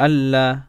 ألا